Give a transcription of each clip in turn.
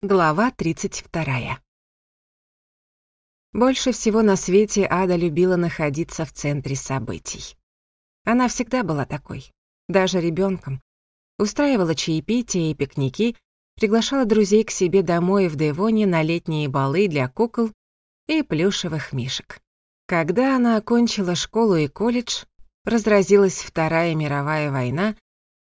Глава 32. Больше всего на свете Ада любила находиться в центре событий. Она всегда была такой, даже ребенком. Устраивала чаепития и пикники, приглашала друзей к себе домой в Девоне на летние балы для кукол и плюшевых мишек. Когда она окончила школу и колледж, разразилась Вторая мировая война,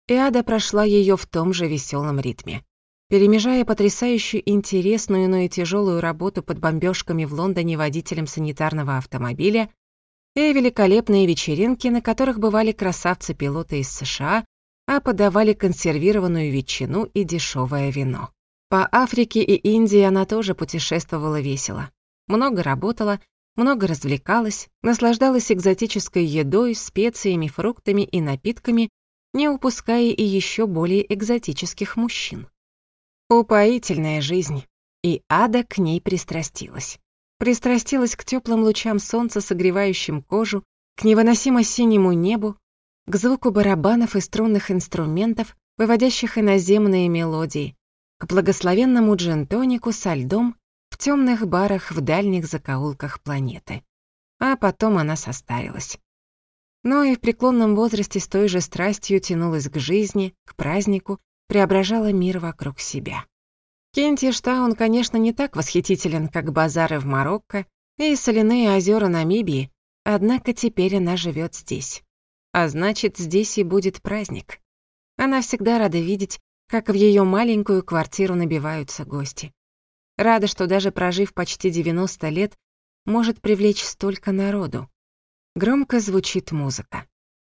и Ада прошла ее в том же веселом ритме. Перемежая потрясающую интересную, но и тяжелую работу под бомбежками в Лондоне водителем санитарного автомобиля и великолепные вечеринки, на которых бывали красавцы-пилоты из США, а подавали консервированную ветчину и дешевое вино. По Африке и Индии она тоже путешествовала весело. Много работала, много развлекалась, наслаждалась экзотической едой, специями, фруктами и напитками, не упуская и еще более экзотических мужчин. Упоительная жизнь. И Ада к ней пристрастилась. Пристрастилась к теплым лучам солнца, согревающим кожу, к невыносимо синему небу, к звуку барабанов и струнных инструментов, выводящих иноземные мелодии, к благословенному джентонику со льдом в темных барах в дальних закоулках планеты. А потом она состарилась. Но и в преклонном возрасте с той же страстью тянулась к жизни, к празднику, преображала мир вокруг себя. Кентиш Таун, конечно, не так восхитителен, как базары в Марокко и соляные озера Намибии, однако теперь она живет здесь. А значит, здесь и будет праздник. Она всегда рада видеть, как в ее маленькую квартиру набиваются гости. Рада, что даже прожив почти 90 лет, может привлечь столько народу. Громко звучит музыка.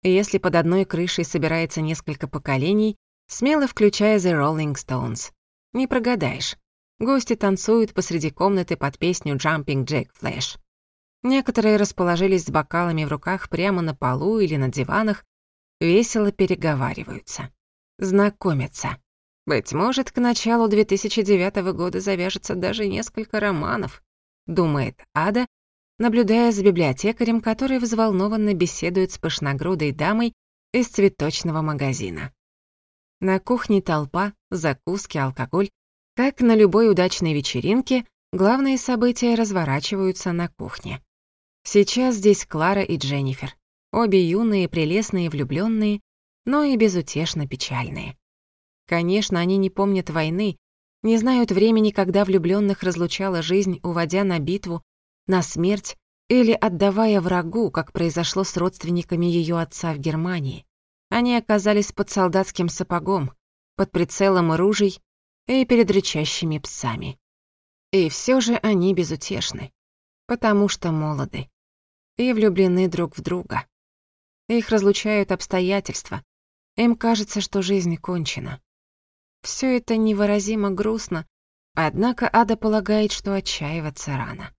Если под одной крышей собирается несколько поколений, смело включая The Rolling Stones. Не прогадаешь. Гости танцуют посреди комнаты под песню Jumping Jack Flash. Некоторые расположились с бокалами в руках прямо на полу или на диванах, весело переговариваются. Знакомятся. Быть может, к началу 2009 года завяжется даже несколько романов, думает Ада, наблюдая за библиотекарем, который взволнованно беседует с пышногрудой дамой из цветочного магазина. На кухне толпа, закуски, алкоголь. Как на любой удачной вечеринке, главные события разворачиваются на кухне. Сейчас здесь Клара и Дженнифер. Обе юные, прелестные, влюбленные, но и безутешно печальные. Конечно, они не помнят войны, не знают времени, когда влюбленных разлучала жизнь, уводя на битву, на смерть или отдавая врагу, как произошло с родственниками ее отца в Германии. Они оказались под солдатским сапогом, под прицелом оружий и перед рычащими псами. И все же они безутешны, потому что молоды и влюблены друг в друга. Их разлучают обстоятельства. Им кажется, что жизнь кончена. Все это невыразимо грустно, однако Ада полагает, что отчаиваться рано.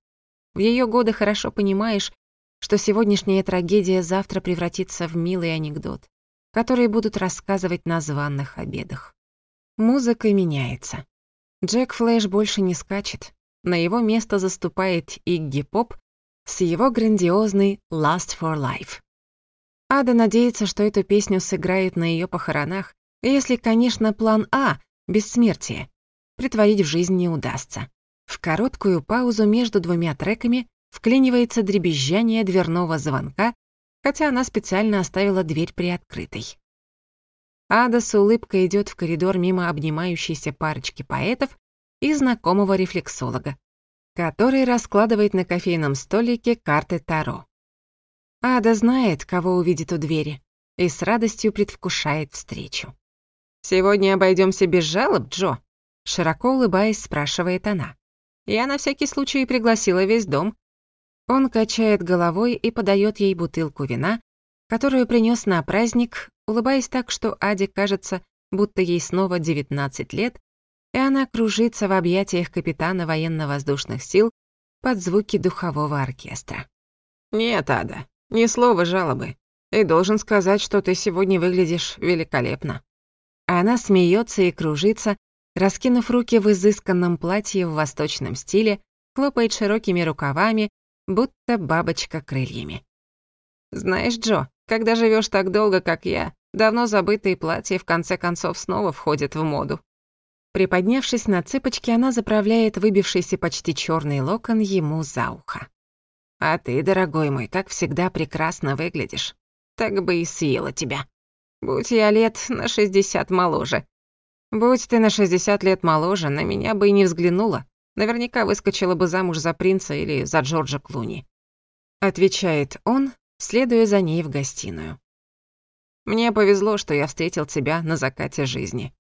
В ее годы хорошо понимаешь, что сегодняшняя трагедия завтра превратится в милый анекдот которые будут рассказывать на званных обедах. Музыка меняется. Джек Флэш больше не скачет. На его место заступает Игги Поп с его грандиозной «Last for Life». Ада надеется, что эту песню сыграет на ее похоронах, если, конечно, план А — бессмертие — притворить в жизнь не удастся. В короткую паузу между двумя треками вклинивается дребезжание дверного звонка хотя она специально оставила дверь приоткрытой. Ада с улыбкой идет в коридор мимо обнимающейся парочки поэтов и знакомого рефлексолога, который раскладывает на кофейном столике карты Таро. Ада знает, кого увидит у двери, и с радостью предвкушает встречу. «Сегодня обойдемся без жалоб, Джо?» Широко улыбаясь, спрашивает она. «Я на всякий случай пригласила весь дом, он качает головой и подает ей бутылку вина, которую принес на праздник, улыбаясь так, что Аде кажется, будто ей снова 19 лет, и она кружится в объятиях капитана военно-воздушных сил под звуки духового оркестра. «Нет, Ада, ни слова жалобы. И должен сказать, что ты сегодня выглядишь великолепно». Она смеется и кружится, раскинув руки в изысканном платье в восточном стиле, хлопает широкими рукавами, будто бабочка крыльями. «Знаешь, Джо, когда живешь так долго, как я, давно забытые платья в конце концов снова входят в моду». Приподнявшись на цыпочки, она заправляет выбившийся почти черный локон ему за ухо. «А ты, дорогой мой, как всегда прекрасно выглядишь. Так бы и съела тебя. Будь я лет на 60 моложе. Будь ты на 60 лет моложе, на меня бы и не взглянула. Наверняка выскочила бы замуж за принца или за Джорджа Клуни. Отвечает он, следуя за ней в гостиную. Мне повезло, что я встретил тебя на закате жизни.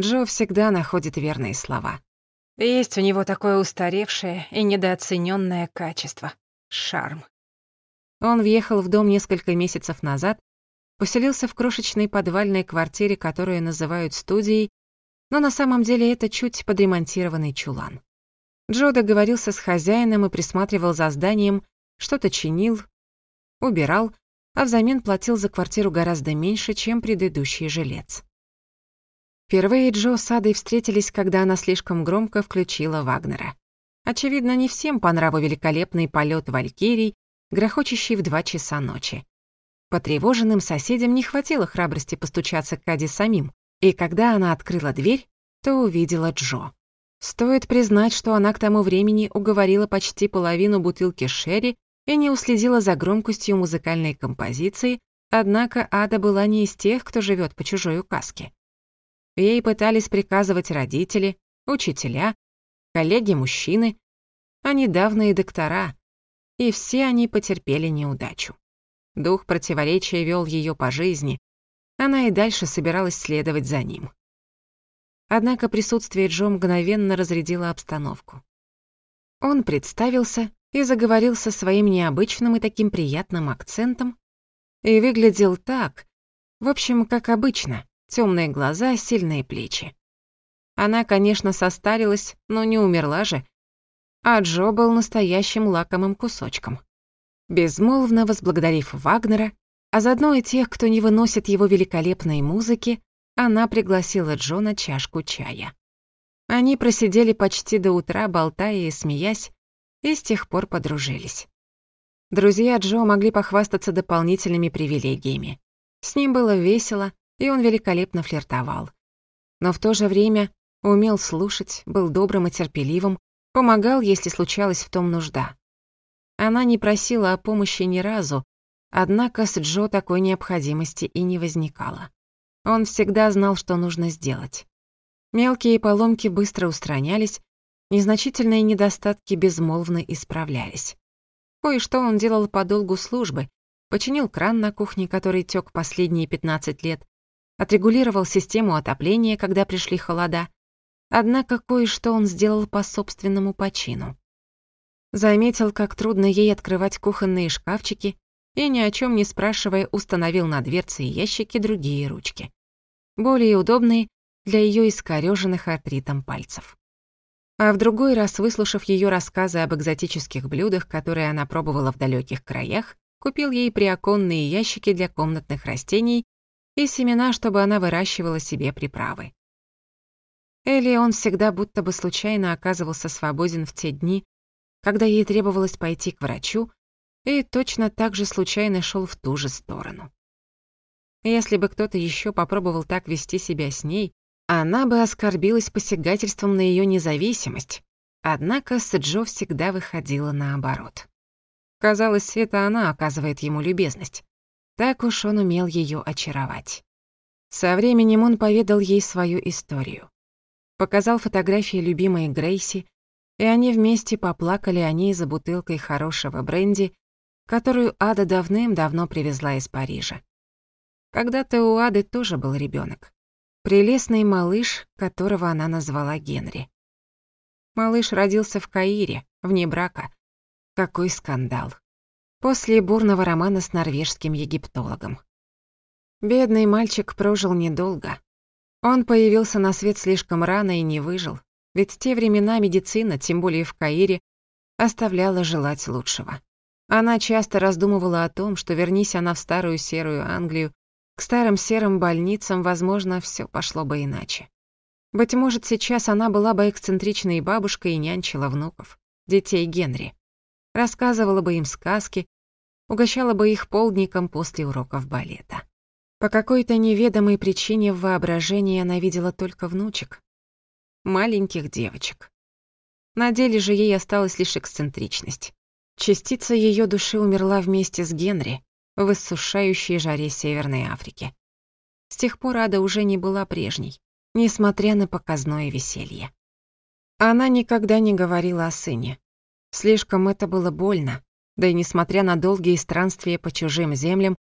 Джо всегда находит верные слова. Есть у него такое устаревшее и недооцененное качество — шарм. Он въехал в дом несколько месяцев назад, поселился в крошечной подвальной квартире, которую называют студией, но на самом деле это чуть подремонтированный чулан. Джо договорился с хозяином и присматривал за зданием, что-то чинил, убирал, а взамен платил за квартиру гораздо меньше, чем предыдущий жилец. Впервые Джо с Адой встретились, когда она слишком громко включила Вагнера. Очевидно, не всем по нраву великолепный полет валькирий, грохочущий в два часа ночи. Потревоженным соседям не хватило храбрости постучаться к Каде самим, и когда она открыла дверь, то увидела Джо. Стоит признать, что она к тому времени уговорила почти половину бутылки Шерри и не уследила за громкостью музыкальной композиции, однако Ада была не из тех, кто живет по чужой указке. Ей пытались приказывать родители, учителя, коллеги-мужчины, а недавно и доктора, и все они потерпели неудачу. Дух противоречия вел ее по жизни, она и дальше собиралась следовать за ним. Однако присутствие Джо мгновенно разрядило обстановку. Он представился и заговорил со своим необычным и таким приятным акцентом и выглядел так, в общем, как обычно, темные глаза, сильные плечи. Она, конечно, состарилась, но не умерла же, а Джо был настоящим лакомым кусочком. Безмолвно возблагодарив Вагнера, а заодно и тех, кто не выносит его великолепной музыки, она пригласила Джона чашку чая. Они просидели почти до утра, болтая и смеясь, и с тех пор подружились. Друзья Джо могли похвастаться дополнительными привилегиями. С ним было весело, и он великолепно флиртовал. Но в то же время умел слушать, был добрым и терпеливым, помогал, если случалась в том нужда. Она не просила о помощи ни разу, Однако с Джо такой необходимости и не возникало. Он всегда знал, что нужно сделать. Мелкие поломки быстро устранялись, незначительные недостатки безмолвно исправлялись. Кое-что он делал по долгу службы, починил кран на кухне, который тёк последние 15 лет, отрегулировал систему отопления, когда пришли холода. Однако кое-что он сделал по собственному почину. Заметил, как трудно ей открывать кухонные шкафчики, и, ни о чем не спрашивая, установил на дверце и ящике другие ручки. Более удобные для ее искорёженных артритом пальцев. А в другой раз, выслушав ее рассказы об экзотических блюдах, которые она пробовала в далеких краях, купил ей приоконные ящики для комнатных растений и семена, чтобы она выращивала себе приправы. Элли он всегда будто бы случайно оказывался свободен в те дни, когда ей требовалось пойти к врачу, и точно так же случайно шел в ту же сторону. Если бы кто-то еще попробовал так вести себя с ней, она бы оскорбилась посягательством на ее независимость. Однако с всегда выходила наоборот. Казалось, это она оказывает ему любезность. Так уж он умел ее очаровать. Со временем он поведал ей свою историю. Показал фотографии любимой Грейси, и они вместе поплакали о ней за бутылкой хорошего бренди которую Ада давным-давно привезла из Парижа. Когда-то у Ады тоже был ребенок, Прелестный малыш, которого она назвала Генри. Малыш родился в Каире, вне брака. Какой скандал. После бурного романа с норвежским египтологом. Бедный мальчик прожил недолго. Он появился на свет слишком рано и не выжил, ведь в те времена медицина, тем более в Каире, оставляла желать лучшего. Она часто раздумывала о том, что вернись она в старую серую Англию, к старым серым больницам, возможно, все пошло бы иначе. Быть может, сейчас она была бы эксцентричной бабушкой и нянчила внуков, детей Генри. Рассказывала бы им сказки, угощала бы их полдником после уроков балета. По какой-то неведомой причине в воображении она видела только внучек, маленьких девочек. На деле же ей осталась лишь эксцентричность. Частица ее души умерла вместе с Генри в иссушающей жаре Северной Африки. С тех пор Ада уже не была прежней, несмотря на показное веселье. Она никогда не говорила о сыне. Слишком это было больно, да и несмотря на долгие странствия по чужим землям,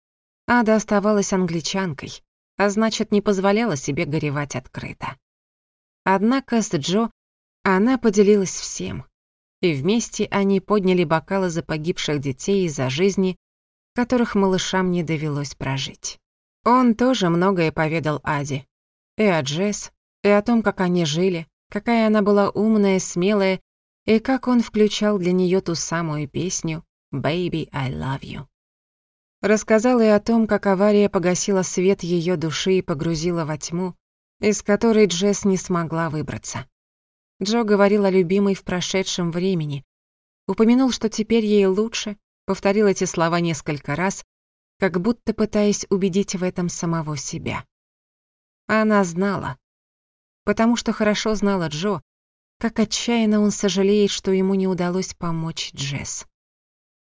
Ада оставалась англичанкой, а значит, не позволяла себе горевать открыто. Однако с Джо она поделилась всем, и вместе они подняли бокалы за погибших детей и за жизни, которых малышам не довелось прожить. Он тоже многое поведал Аде. И о Джесс, и о том, как они жили, какая она была умная, смелая, и как он включал для нее ту самую песню «Baby, I love you». Рассказал и о том, как авария погасила свет ее души и погрузила во тьму, из которой Джесс не смогла выбраться. Джо говорил о любимой в прошедшем времени. Упомянул, что теперь ей лучше, повторил эти слова несколько раз, как будто пытаясь убедить в этом самого себя. Она знала. Потому что хорошо знала Джо, как отчаянно он сожалеет, что ему не удалось помочь Джесс.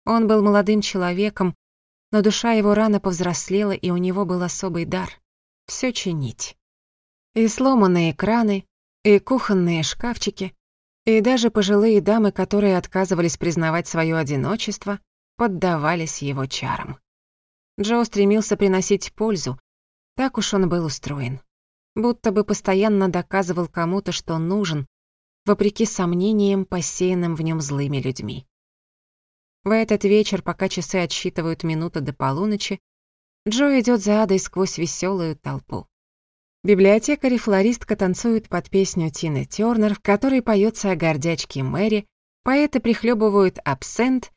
Он был молодым человеком, но душа его рано повзрослела, и у него был особый дар — все чинить. И сломанные экраны, и кухонные шкафчики, и даже пожилые дамы, которые отказывались признавать свое одиночество, поддавались его чарам. Джо стремился приносить пользу, так уж он был устроен. Будто бы постоянно доказывал кому-то, что он нужен, вопреки сомнениям, посеянным в нем злыми людьми. В этот вечер, пока часы отсчитывают минуты до полуночи, Джо идет за Адой сквозь веселую толпу. Библиотекарь и флористка танцуют под песню Тины Тёрнер, в которой поется о гордячке Мэри, поэты прихлебывают абсент,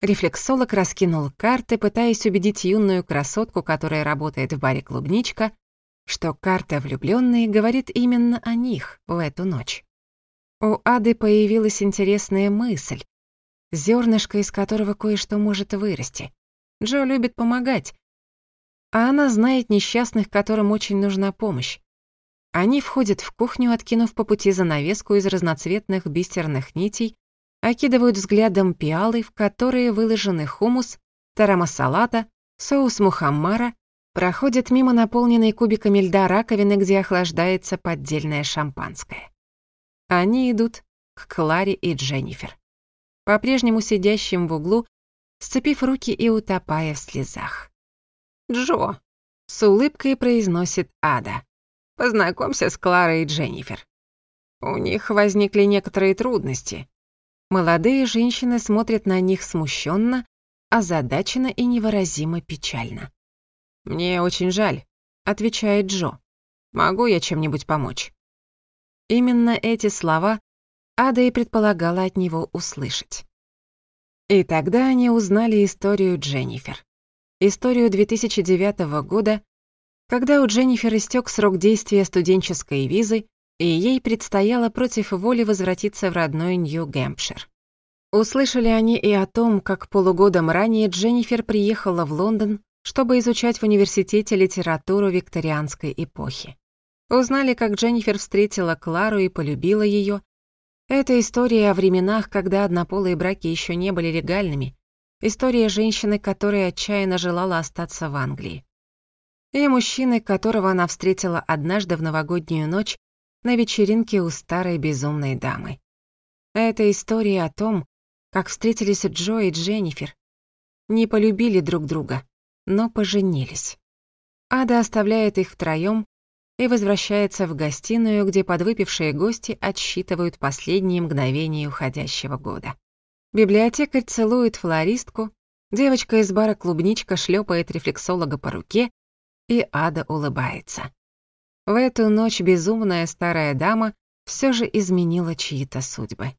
рефлексолог раскинул карты, пытаясь убедить юную красотку, которая работает в баре «Клубничка», что карта влюбленные говорит именно о них в эту ночь. У Ады появилась интересная мысль, зернышко из которого кое-что может вырасти. Джо любит помогать, а она знает несчастных, которым очень нужна помощь. Они входят в кухню, откинув по пути занавеску из разноцветных бисерных нитей, окидывают взглядом пиалы, в которые выложены хумус, тарама-салата, соус мухаммара, проходят мимо наполненной кубиками льда раковины, где охлаждается поддельное шампанское. Они идут к Кларе и Дженнифер, по-прежнему сидящим в углу, сцепив руки и утопая в слезах. Джо!» с улыбкой произносит Ада. «Познакомься с Кларой и Дженнифер». У них возникли некоторые трудности. Молодые женщины смотрят на них смущенно, озадаченно и невыразимо печально. «Мне очень жаль», — отвечает Джо. «Могу я чем-нибудь помочь?» Именно эти слова Ада и предполагала от него услышать. И тогда они узнали историю Дженнифер историю 2009 года, когда у Дженнифер истек срок действия студенческой визы, и ей предстояло против воли возвратиться в родной Нью-Гэмпшир. Услышали они и о том, как полугодом ранее Дженнифер приехала в Лондон, чтобы изучать в университете литературу викторианской эпохи. Узнали, как Дженнифер встретила Клару и полюбила ее. Это история о временах, когда однополые браки еще не были легальными, История женщины, которая отчаянно желала остаться в Англии. И мужчины, которого она встретила однажды в новогоднюю ночь на вечеринке у старой безумной дамы. Это история о том, как встретились Джо и Дженнифер. Не полюбили друг друга, но поженились. Ада оставляет их втроём и возвращается в гостиную, где подвыпившие гости отсчитывают последние мгновения уходящего года. Библиотекарь целует флористку, девочка из бара «Клубничка» шлепает рефлексолога по руке, и Ада улыбается. В эту ночь безумная старая дама все же изменила чьи-то судьбы.